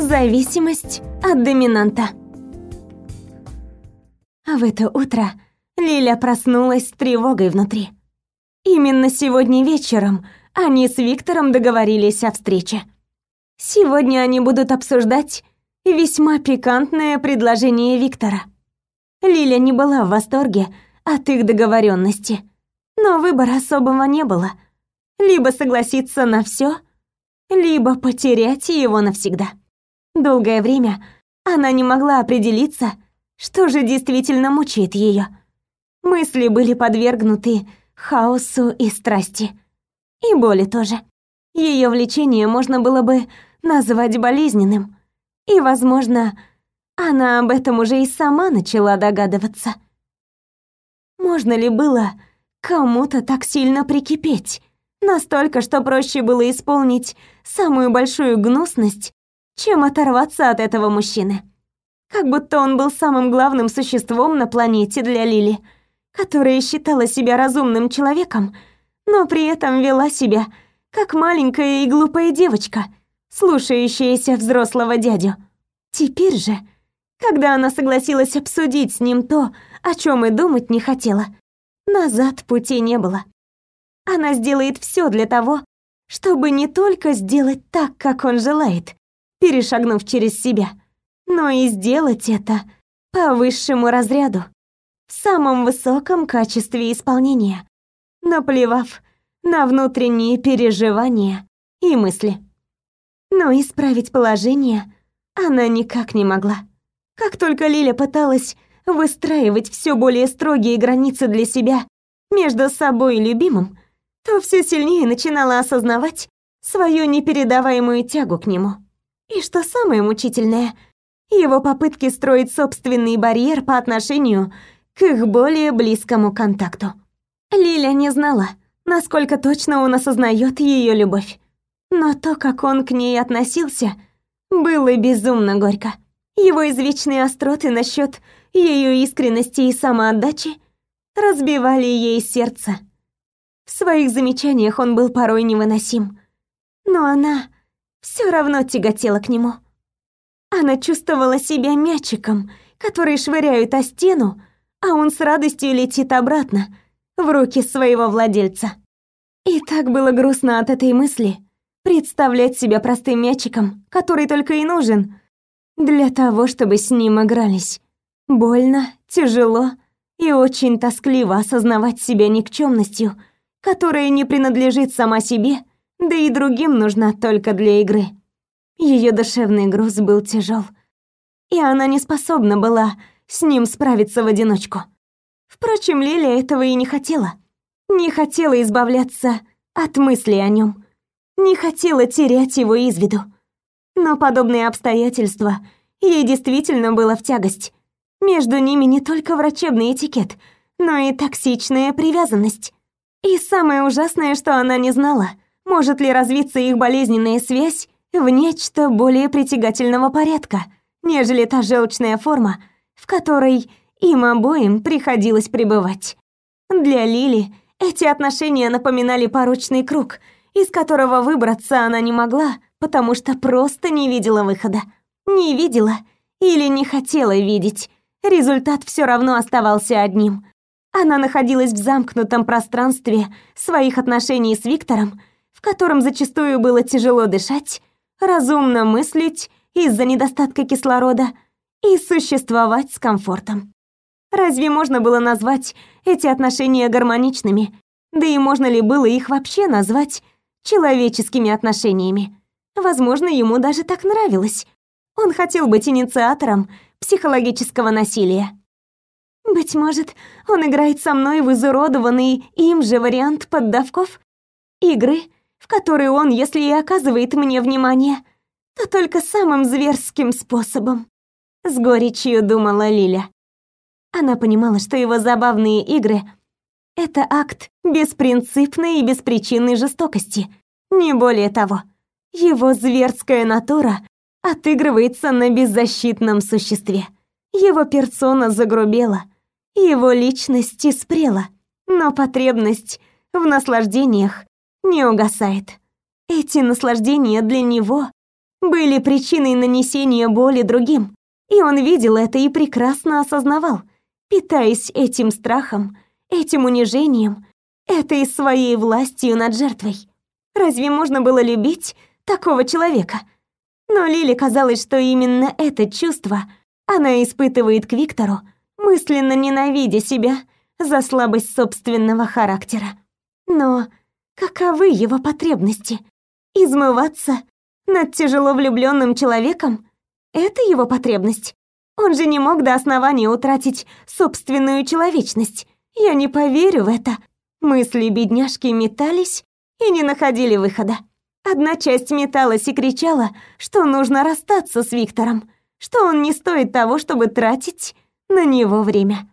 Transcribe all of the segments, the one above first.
Зависимость от доминанта. А в это утро Лиля проснулась с тревогой внутри. Именно сегодня вечером они с Виктором договорились о встрече. Сегодня они будут обсуждать весьма пикантное предложение Виктора. Лиля не была в восторге от их договоренности, но выбора особого не было. Либо согласиться на все, либо потерять его навсегда. Долгое время она не могла определиться, что же действительно мучает ее. Мысли были подвергнуты хаосу и страсти. И боли тоже. Ее влечение можно было бы назвать болезненным. И, возможно, она об этом уже и сама начала догадываться. Можно ли было кому-то так сильно прикипеть? Настолько, что проще было исполнить самую большую гнусность, чем оторваться от этого мужчины. Как будто он был самым главным существом на планете для Лили, которая считала себя разумным человеком, но при этом вела себя как маленькая и глупая девочка, слушающаяся взрослого дядю. Теперь же, когда она согласилась обсудить с ним то, о чем и думать не хотела, назад пути не было. Она сделает все для того, чтобы не только сделать так, как он желает, перешагнув через себя, но и сделать это по высшему разряду, в самом высоком качестве исполнения, наплевав на внутренние переживания и мысли. Но исправить положение она никак не могла. Как только Лиля пыталась выстраивать все более строгие границы для себя между собой и любимым, то все сильнее начинала осознавать свою непередаваемую тягу к нему. И что самое мучительное, его попытки строить собственный барьер по отношению к их более близкому контакту. Лиля не знала, насколько точно он осознает ее любовь. Но то, как он к ней относился, было безумно горько. Его извечные остроты насчет ее искренности и самоотдачи разбивали ей сердце. В своих замечаниях он был порой невыносим. Но она все равно тяготела к нему. Она чувствовала себя мячиком, который швыряют о стену, а он с радостью летит обратно, в руки своего владельца. И так было грустно от этой мысли, представлять себя простым мячиком, который только и нужен для того, чтобы с ним игрались. Больно, тяжело и очень тоскливо осознавать себя никчемностью, которая не принадлежит сама себе да и другим нужна только для игры. Ее душевный груз был тяжел, и она не способна была с ним справиться в одиночку. Впрочем, Лиля этого и не хотела. Не хотела избавляться от мысли о нем, не хотела терять его из виду. Но подобные обстоятельства ей действительно было в тягость. Между ними не только врачебный этикет, но и токсичная привязанность. И самое ужасное, что она не знала, может ли развиться их болезненная связь в нечто более притягательного порядка, нежели та желчная форма, в которой им обоим приходилось пребывать. Для Лили эти отношения напоминали порочный круг, из которого выбраться она не могла, потому что просто не видела выхода. Не видела или не хотела видеть. Результат все равно оставался одним. Она находилась в замкнутом пространстве своих отношений с Виктором, в котором зачастую было тяжело дышать, разумно мыслить из-за недостатка кислорода и существовать с комфортом. Разве можно было назвать эти отношения гармоничными? Да и можно ли было их вообще назвать человеческими отношениями? Возможно, ему даже так нравилось. Он хотел быть инициатором психологического насилия. Быть может, он играет со мной в изуродованный им же вариант поддавков? Игры, в которой он, если и оказывает мне внимание, то только самым зверским способом. С горечью думала Лиля. Она понимала, что его забавные игры — это акт беспринципной и беспричинной жестокости, не более того. Его зверская натура отыгрывается на беззащитном существе. Его персона загрубела, его личность испрела, но потребность в наслаждениях не угасает. Эти наслаждения для него были причиной нанесения боли другим, и он видел это и прекрасно осознавал, питаясь этим страхом, этим унижением, этой своей властью над жертвой. Разве можно было любить такого человека? Но Лиле казалось, что именно это чувство она испытывает к Виктору, мысленно ненавидя себя за слабость собственного характера. Но каковы его потребности? Измываться над тяжело влюбленным человеком? Это его потребность? Он же не мог до основания утратить собственную человечность. Я не поверю в это. Мысли бедняжки метались и не находили выхода. Одна часть металась и кричала, что нужно расстаться с Виктором, что он не стоит того, чтобы тратить на него время.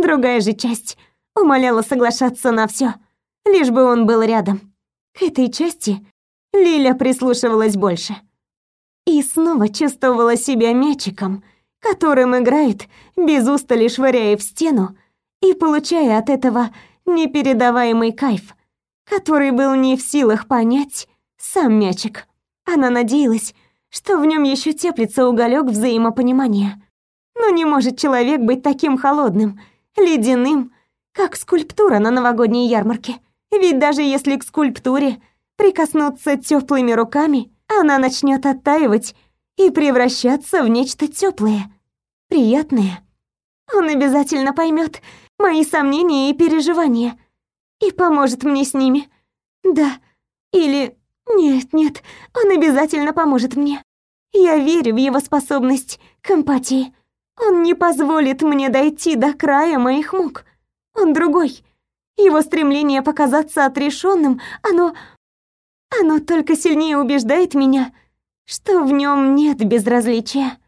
Другая же часть умоляла соглашаться на все, лишь бы он был рядом. К этой части Лиля прислушивалась больше. И снова чувствовала себя мячиком, которым играет, без устали швыряя в стену и получая от этого непередаваемый кайф, который был не в силах понять сам мячик. Она надеялась, что в нем еще теплится уголек взаимопонимания. Но не может человек быть таким холодным, ледяным, как скульптура на новогодней ярмарке. Ведь даже если к скульптуре прикоснуться теплыми руками, она начнет оттаивать и превращаться в нечто теплое, приятное. Он обязательно поймет мои сомнения и переживания и поможет мне с ними. Да, или нет, нет, он обязательно поможет мне. Я верю в его способность к эмпатии. Он не позволит мне дойти до края моих мук. Он другой. Его стремление показаться отрешенным, оно... Оно только сильнее убеждает меня, что в нем нет безразличия.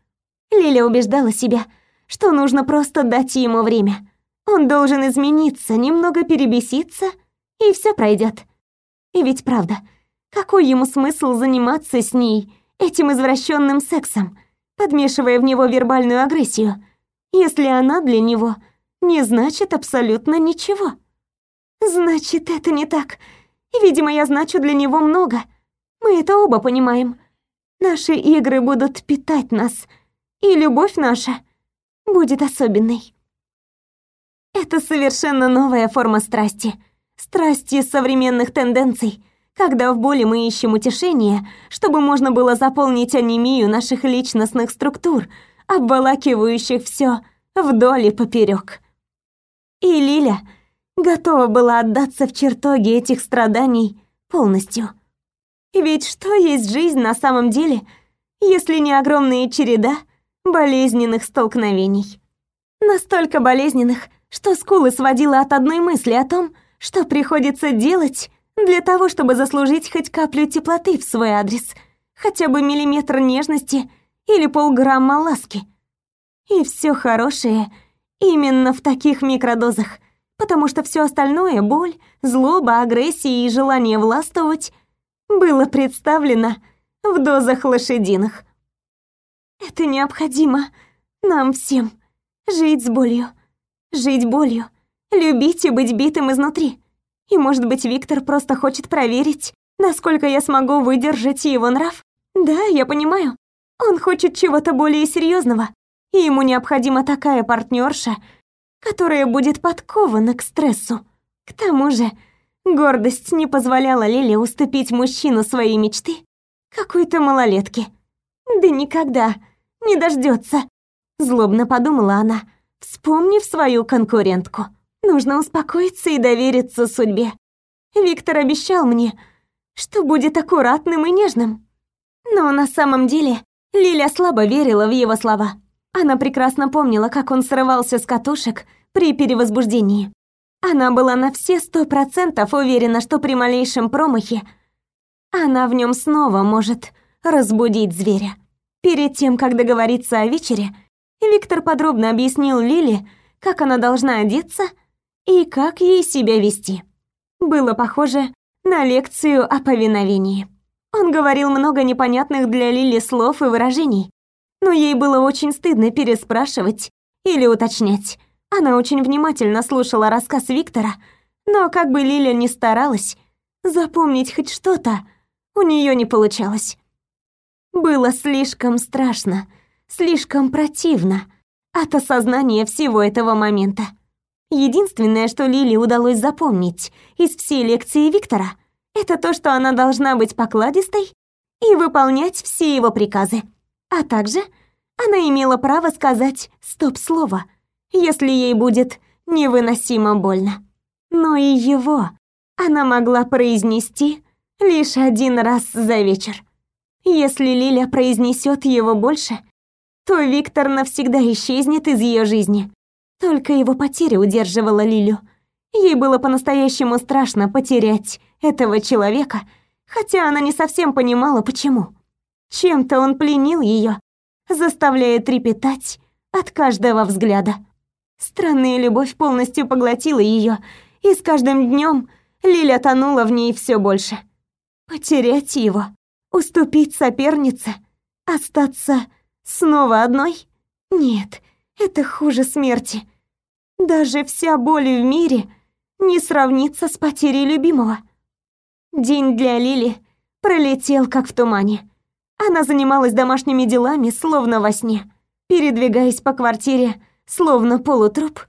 Лиля убеждала себя, что нужно просто дать ему время. Он должен измениться, немного перебеситься, и все пройдет. И ведь правда, какой ему смысл заниматься с ней этим извращенным сексом, подмешивая в него вербальную агрессию, если она для него не значит абсолютно ничего? Значит, это не так. Видимо, я значу для него много. Мы это оба понимаем. Наши игры будут питать нас, и любовь наша будет особенной. Это совершенно новая форма страсти. Страсти современных тенденций, когда в боли мы ищем утешение, чтобы можно было заполнить анемию наших личностных структур, обволакивающих все вдоль и поперек. И Лиля готова была отдаться в чертоги этих страданий полностью. Ведь что есть жизнь на самом деле, если не огромная череда болезненных столкновений? Настолько болезненных, что скулы сводила от одной мысли о том, что приходится делать для того, чтобы заслужить хоть каплю теплоты в свой адрес, хотя бы миллиметр нежности или полграмма ласки. И все хорошее именно в таких микродозах, потому что все остальное — боль, злоба, агрессия и желание властвовать — было представлено в дозах лошадиных. Это необходимо нам всем — жить с болью, жить болью, любить и быть битым изнутри. И, может быть, Виктор просто хочет проверить, насколько я смогу выдержать его нрав? Да, я понимаю. Он хочет чего-то более серьезного, и ему необходима такая партнерша, которая будет подкована к стрессу. К тому же, гордость не позволяла Лиле уступить мужчину своей мечты какой-то малолетке. Да никогда не дождется, злобно подумала она, вспомнив свою конкурентку. Нужно успокоиться и довериться судьбе. Виктор обещал мне, что будет аккуратным и нежным. Но на самом деле Лиля слабо верила в его слова. Она прекрасно помнила, как он срывался с катушек при перевозбуждении. Она была на все сто процентов уверена, что при малейшем промахе она в нем снова может разбудить зверя. Перед тем, как договориться о вечере, Виктор подробно объяснил Лиле, как она должна одеться и как ей себя вести. Было похоже на лекцию о повиновении. Он говорил много непонятных для Лили слов и выражений, но ей было очень стыдно переспрашивать или уточнять. Она очень внимательно слушала рассказ Виктора, но как бы Лиля ни старалась, запомнить хоть что-то у нее не получалось. Было слишком страшно, слишком противно от осознания всего этого момента. Единственное, что Лили удалось запомнить из всей лекции Виктора, это то, что она должна быть покладистой и выполнять все его приказы. А также она имела право сказать «стоп-слово», если ей будет невыносимо больно. Но и его она могла произнести лишь один раз за вечер. Если Лиля произнесет его больше, то Виктор навсегда исчезнет из ее жизни. Только его потеря удерживала Лилю. Ей было по-настоящему страшно потерять этого человека, хотя она не совсем понимала, почему. Чем-то он пленил ее, заставляя трепетать от каждого взгляда. Странная любовь полностью поглотила ее, и с каждым днем Лиля тонула в ней все больше. Потерять его, уступить сопернице, остаться снова одной? Нет, это хуже смерти. Даже вся боль в мире не сравнится с потерей любимого. День для Лили пролетел как в тумане. Она занималась домашними делами, словно во сне, передвигаясь по квартире, словно полутруп.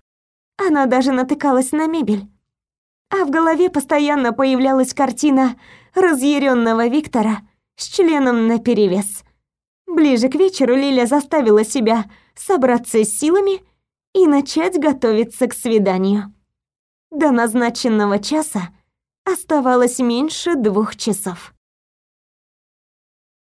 Она даже натыкалась на мебель. А в голове постоянно появлялась картина разъяренного Виктора с членом наперевес. Ближе к вечеру Лиля заставила себя собраться с силами и начать готовиться к свиданию. До назначенного часа оставалось меньше двух часов.